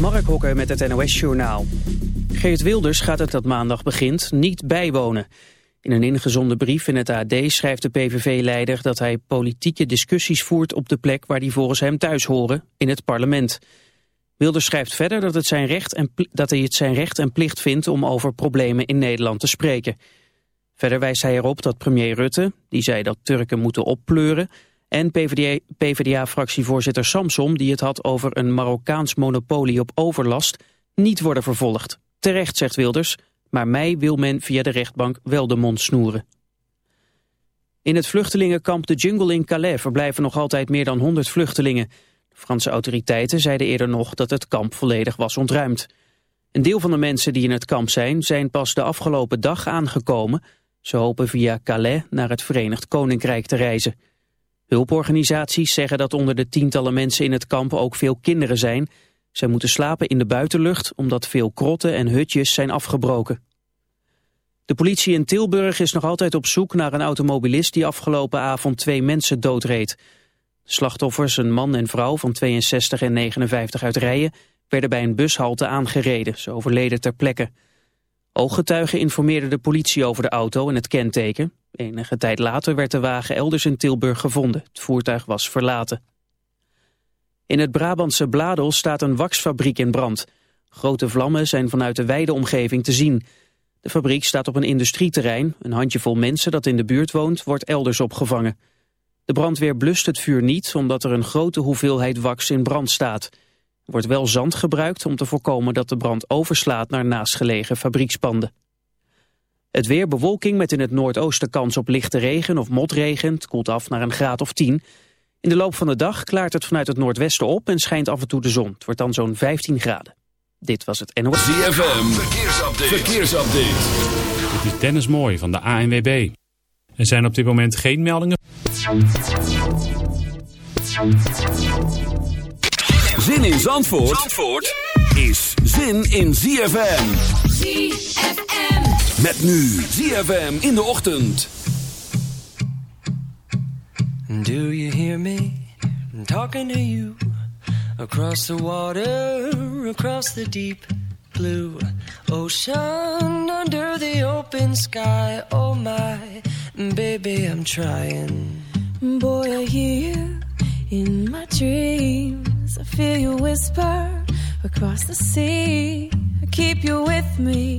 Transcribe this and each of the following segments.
Mark Hokker met het NOS-journaal. Geert Wilders gaat het dat maandag begint niet bijwonen. In een ingezonden brief in het AD schrijft de PVV-leider... dat hij politieke discussies voert op de plek waar die volgens hem thuis horen, in het parlement. Wilders schrijft verder dat, het zijn recht en, dat hij het zijn recht en plicht vindt... om over problemen in Nederland te spreken. Verder wijst hij erop dat premier Rutte, die zei dat Turken moeten oppleuren en PvdA-fractievoorzitter Samsom, die het had over een Marokkaans monopolie op overlast, niet worden vervolgd. Terecht, zegt Wilders, maar mij wil men via de rechtbank wel de mond snoeren. In het vluchtelingenkamp De Jungle in Calais verblijven nog altijd meer dan 100 vluchtelingen. De Franse autoriteiten zeiden eerder nog dat het kamp volledig was ontruimd. Een deel van de mensen die in het kamp zijn, zijn pas de afgelopen dag aangekomen. Ze hopen via Calais naar het Verenigd Koninkrijk te reizen. Hulporganisaties zeggen dat onder de tientallen mensen in het kamp ook veel kinderen zijn. Zij moeten slapen in de buitenlucht omdat veel krotten en hutjes zijn afgebroken. De politie in Tilburg is nog altijd op zoek naar een automobilist die afgelopen avond twee mensen doodreed. Slachtoffers, een man en vrouw van 62 en 59 uit Rijen, werden bij een bushalte aangereden. Ze overleden ter plekke. Ooggetuigen informeerden de politie over de auto en het kenteken. Enige tijd later werd de wagen elders in Tilburg gevonden. Het voertuig was verlaten. In het Brabantse Bladel staat een waxfabriek in brand. Grote vlammen zijn vanuit de wijde omgeving te zien. De fabriek staat op een industrieterrein. Een handjevol mensen dat in de buurt woont wordt elders opgevangen. De brandweer blust het vuur niet omdat er een grote hoeveelheid wax in brand staat. Er wordt wel zand gebruikt om te voorkomen dat de brand overslaat naar naastgelegen fabriekspanden. Het weer bewolking met in het noordoosten kans op lichte regen of motregen. Het koelt af naar een graad of 10. In de loop van de dag klaart het vanuit het noordwesten op en schijnt af en toe de zon. Het wordt dan zo'n 15 graden. Dit was het NOS. ZFM, verkeersupdate. verkeersupdate. Dit is Dennis Mooi van de ANWB. Er zijn op dit moment geen meldingen. Zin in Zandvoort, Zandvoort is zin in ZFM. ZFM. Met nu ZFM in de ochtend. Do you hear me talking to you? Across the water, across the deep blue ocean, under the open sky. Oh my, baby, I'm trying. Boy, I hear you in my dreams. I feel you whisper across the sea. I keep you with me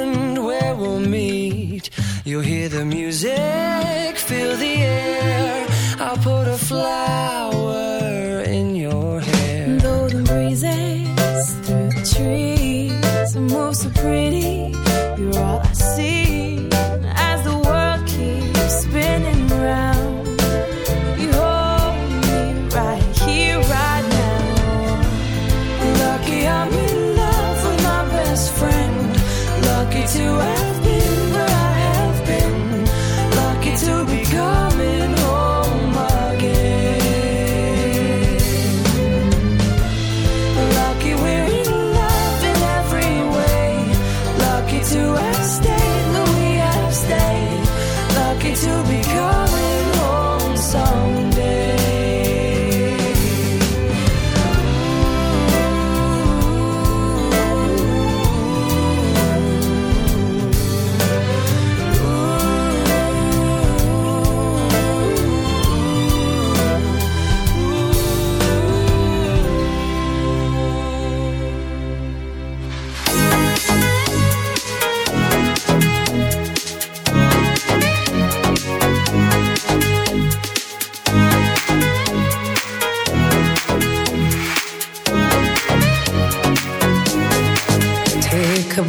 hear the music.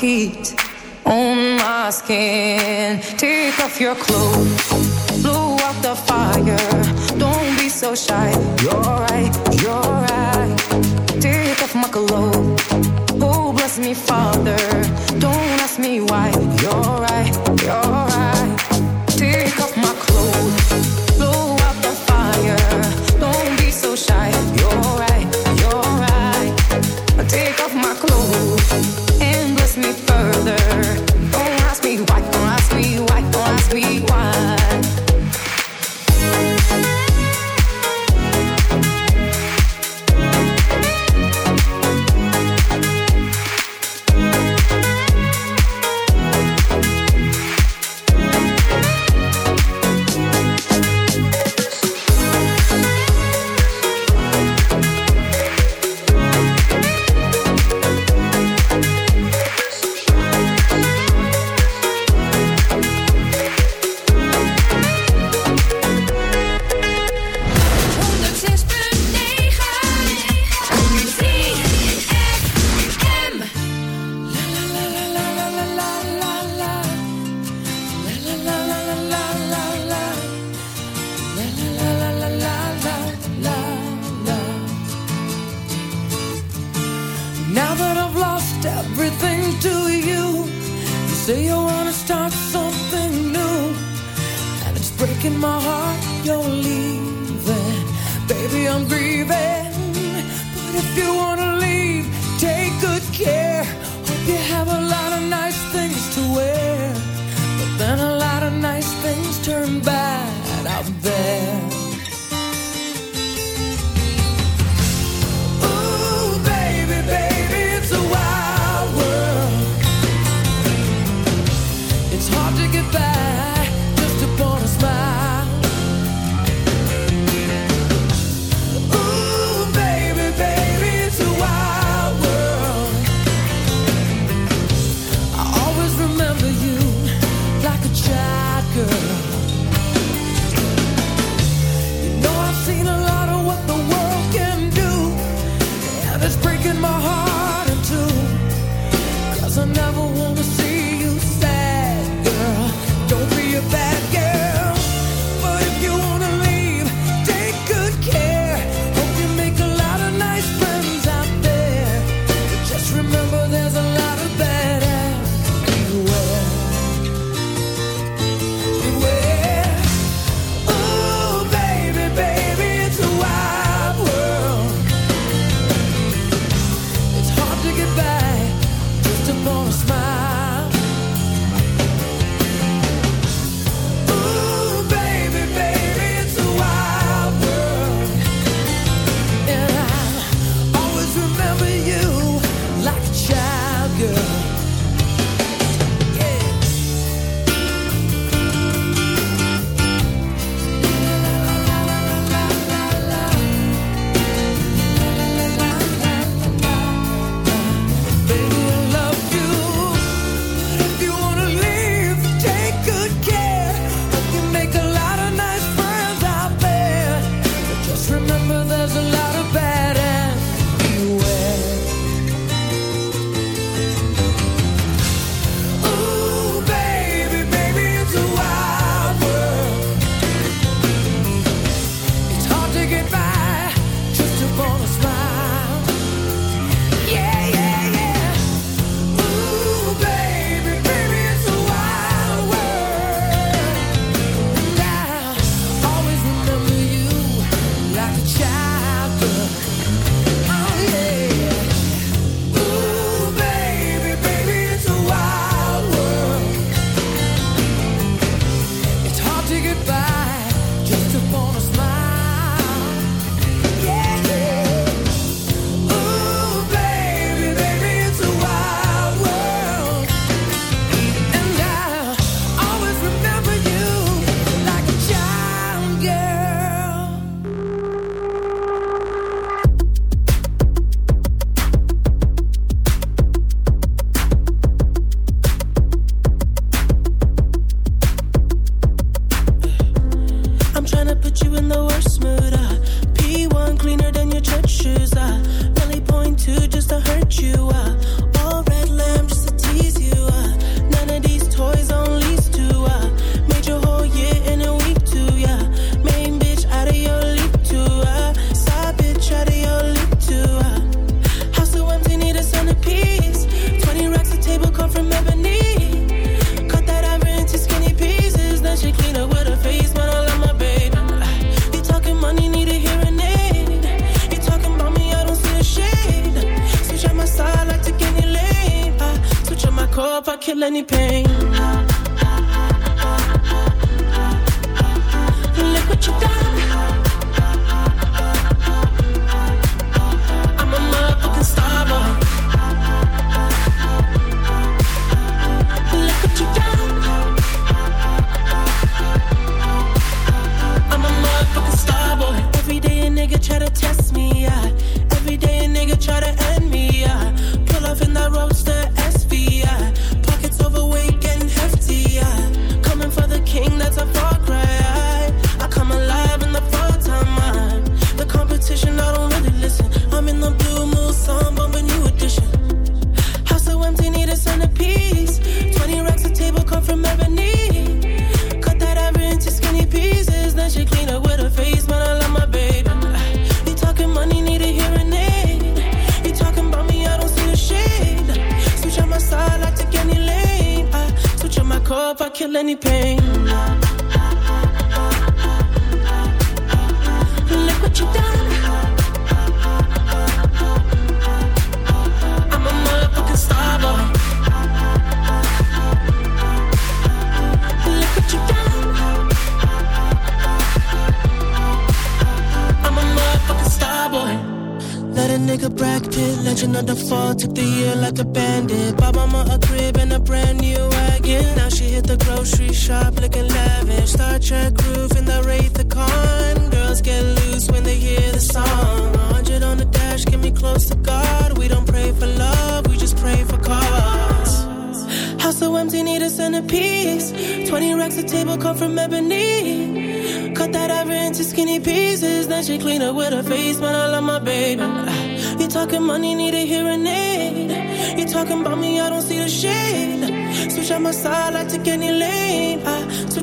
heat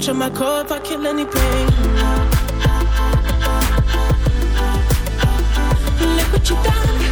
Picture my core if I kill any pain. Look what you done.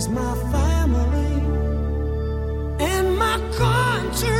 Where's my family and my country?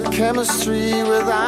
chemistry without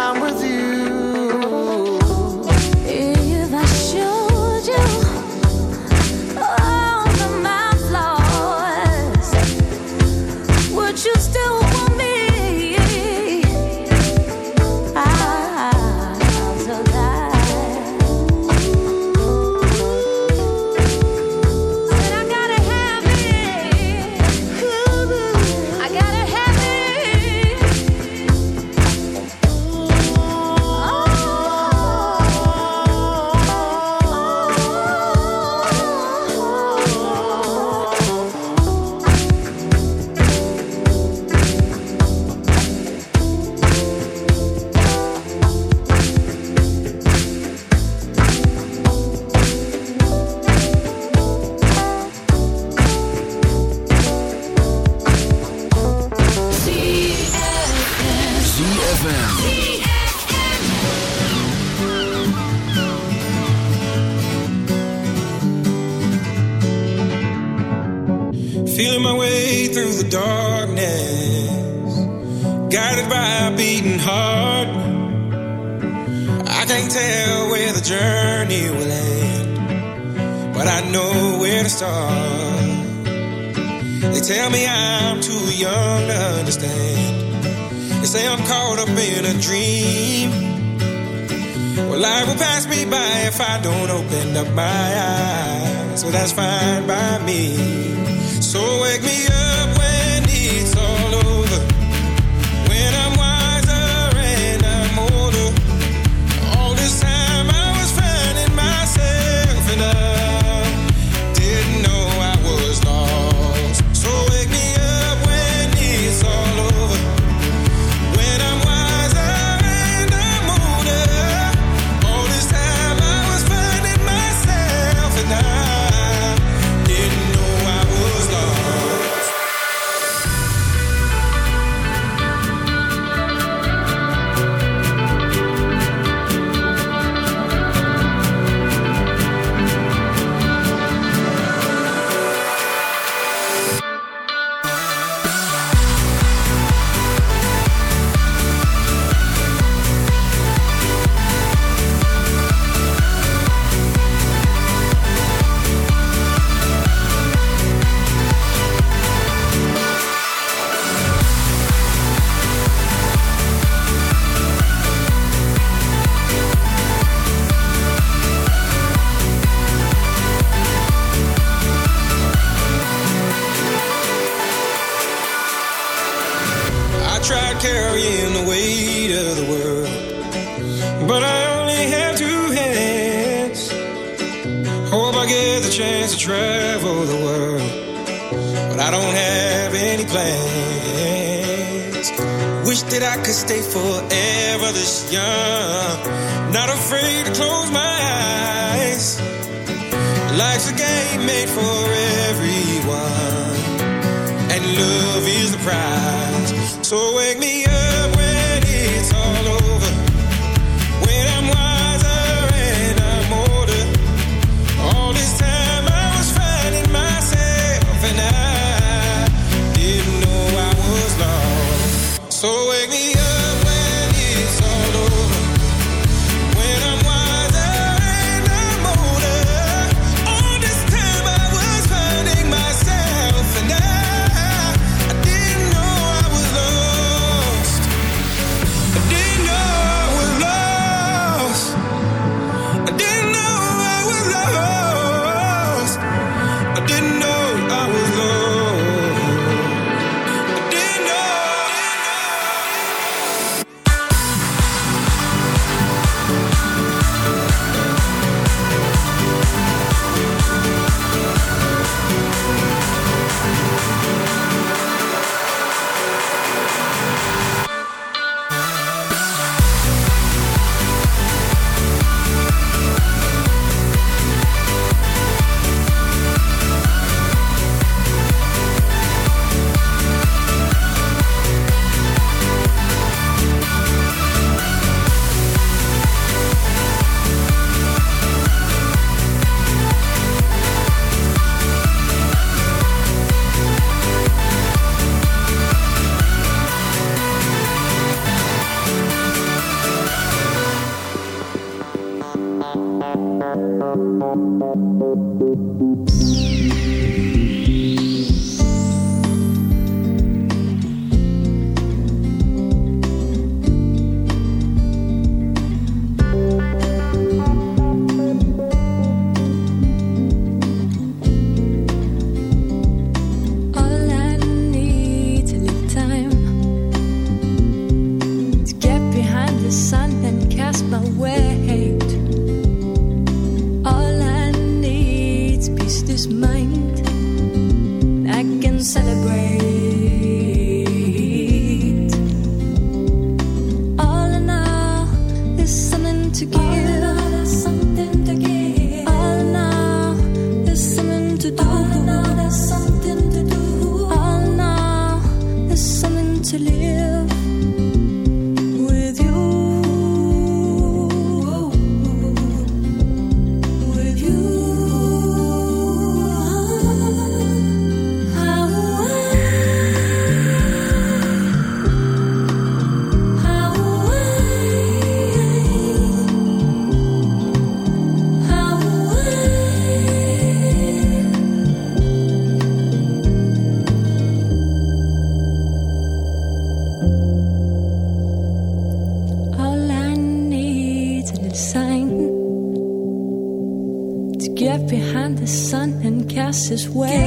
and cast his way.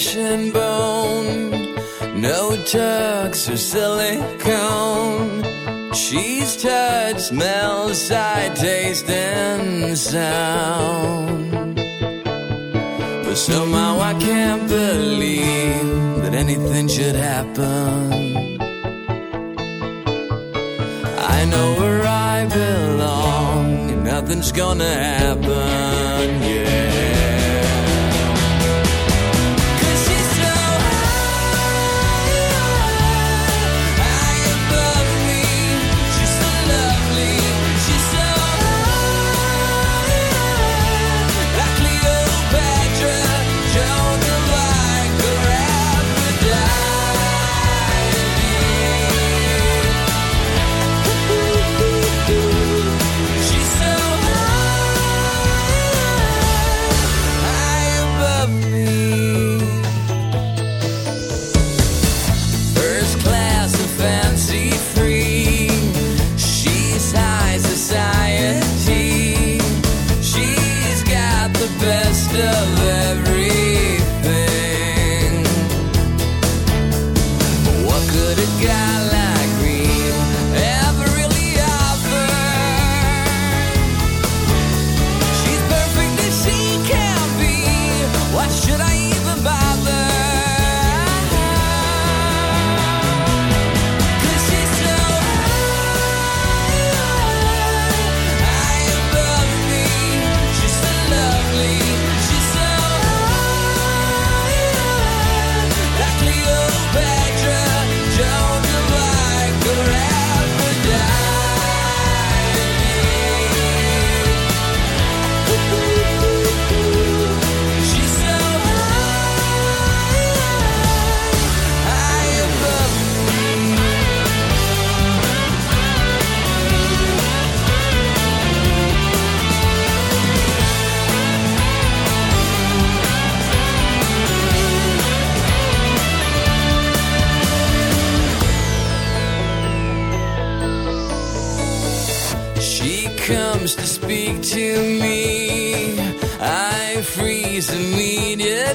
Flesh and bone. No tucks or silicone. She's touch, smell, sight, taste, and sound. But somehow I can't believe that anything should happen. I know where I belong, and nothing's gonna happen,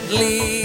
immediately.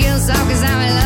feels so cause I'm alive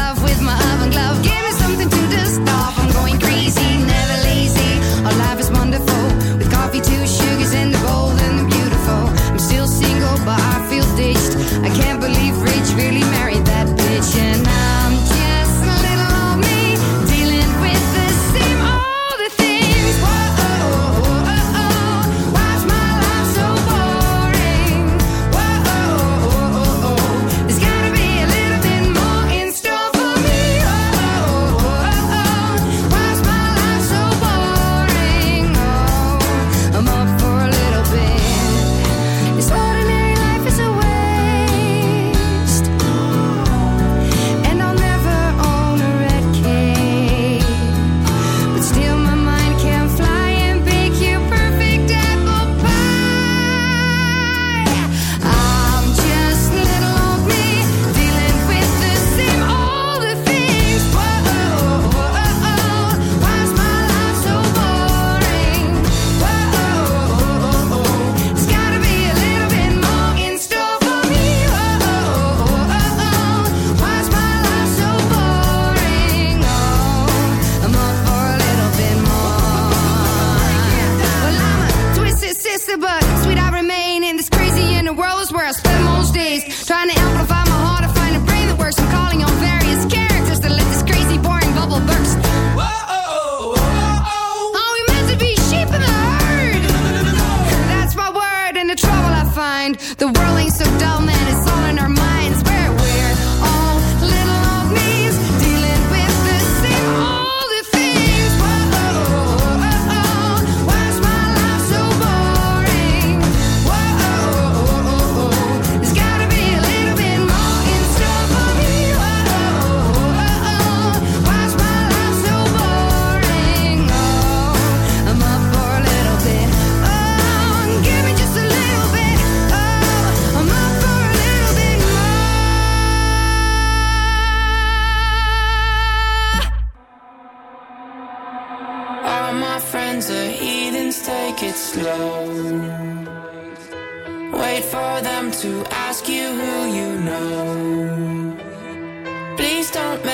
please don't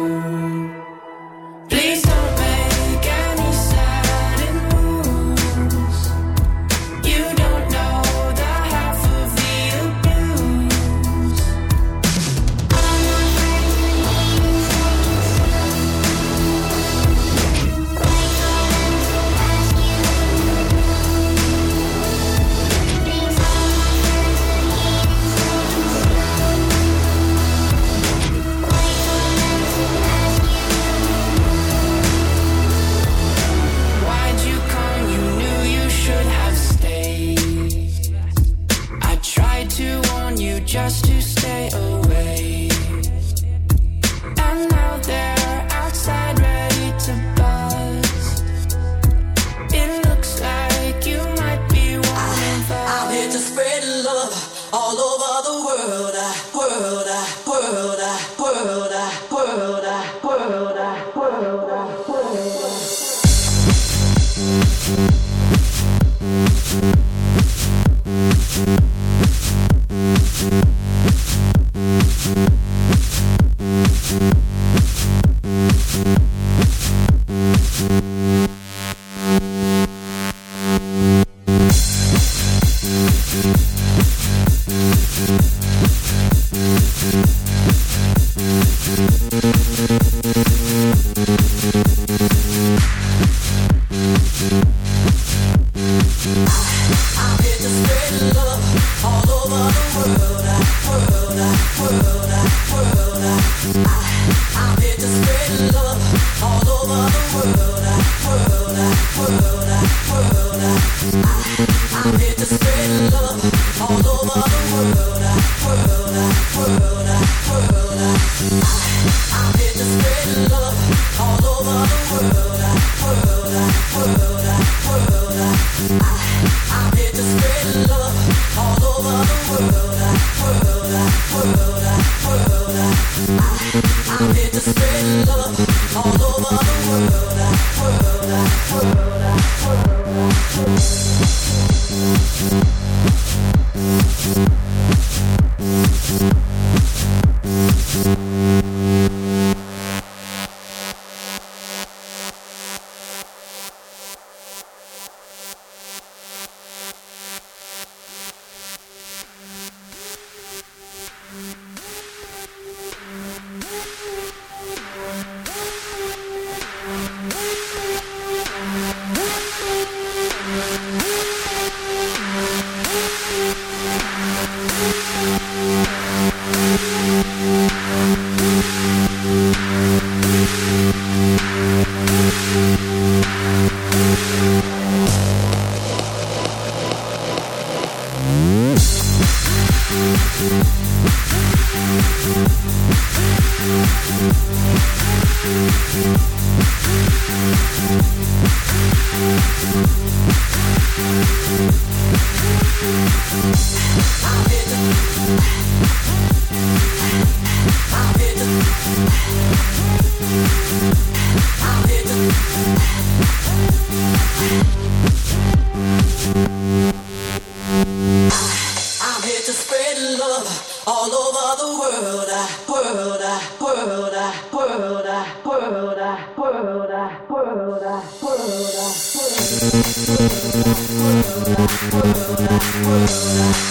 World, world, world,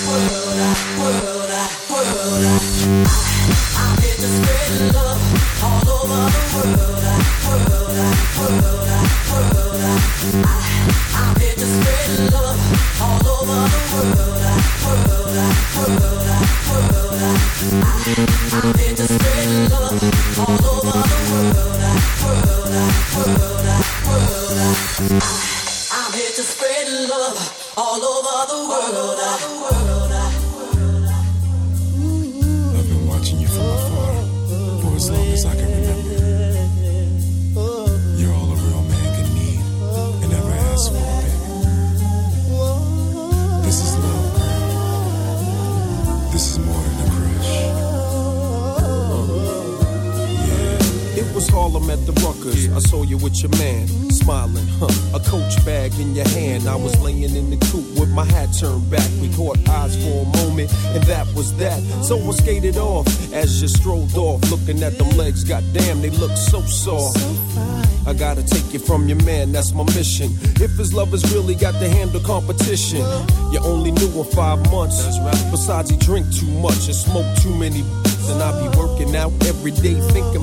world.